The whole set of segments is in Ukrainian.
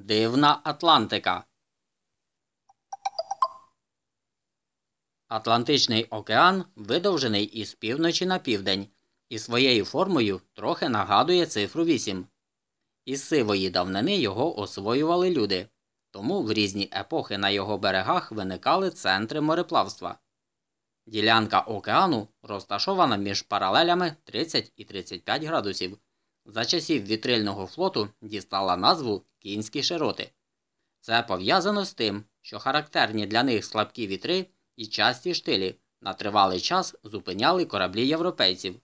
Дивна Атлантика. Атлантичний океан видовжений із півночі на південь і своєю формою трохи нагадує цифру 8. Із сивої давнини його освоювали люди, тому в різні епохи на його берегах виникали центри мореплавства. Ділянка океану розташована між паралелями 30 і 35 градусів. За часів вітрильного флоту дістала назву Кінські широти. Це пов'язано з тим, що характерні для них слабкі вітри і часті штилі на тривалий час зупиняли кораблі європейців.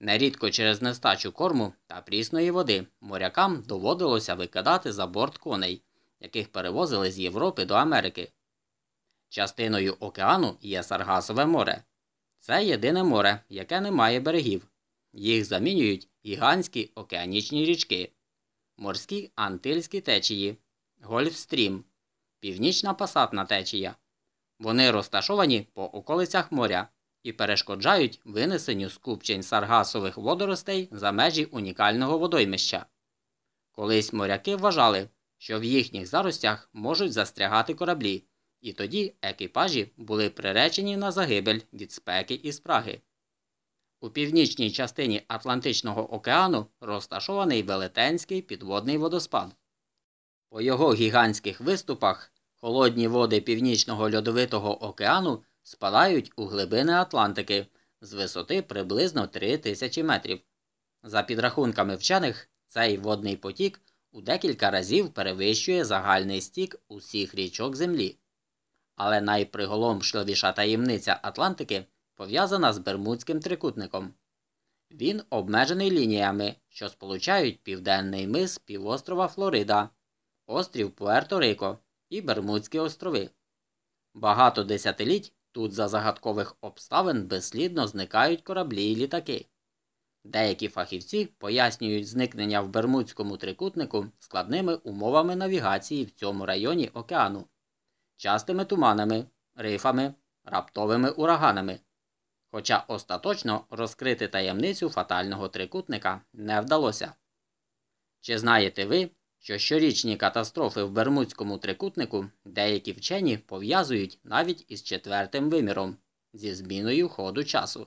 Нерідко через нестачу корму та прісної води морякам доводилося викидати за борт коней, яких перевозили з Європи до Америки. Частиною океану є Саргасове море. Це єдине море, яке не має берегів. Їх замінюють гігантські океанічні річки, морські антильські течії, Гольфстрім, Північна пасатна течія. Вони розташовані по околицях моря і перешкоджають винесенню скупчень саргасових водоростей за межі унікального водоймища. Колись моряки вважали, що в їхніх заростях можуть застрягати кораблі, і тоді екіпажі були приречені на загибель від спеки і спраги. У північній частині Атлантичного океану розташований велетенський підводний водоспад. По його гігантських виступах холодні води Північного льодовитого океану спадають у глибини Атлантики з висоти приблизно 3000 метрів. За підрахунками вчених, цей водний потік у декілька разів перевищує загальний стік усіх річок Землі. Але найприголомшливіша таємниця Атлантики пов'язана з Бермудським трикутником. Він обмежений лініями, що сполучають південний мис півострова Флорида, острів Пуерто-Рико і Бермудські острови. Багато десятиліть тут за загадкових обставин безслідно зникають кораблі і літаки. Деякі фахівці пояснюють зникнення в Бермудському трикутнику складними умовами навігації в цьому районі океану, частими туманами, рифами, раптовими ураганами. Хоча остаточно розкрити таємницю фатального трикутника не вдалося. Чи знаєте ви, що щорічні катастрофи в Бермудському трикутнику деякі вчені пов'язують навіть із четвертим виміром зі зміною ходу часу?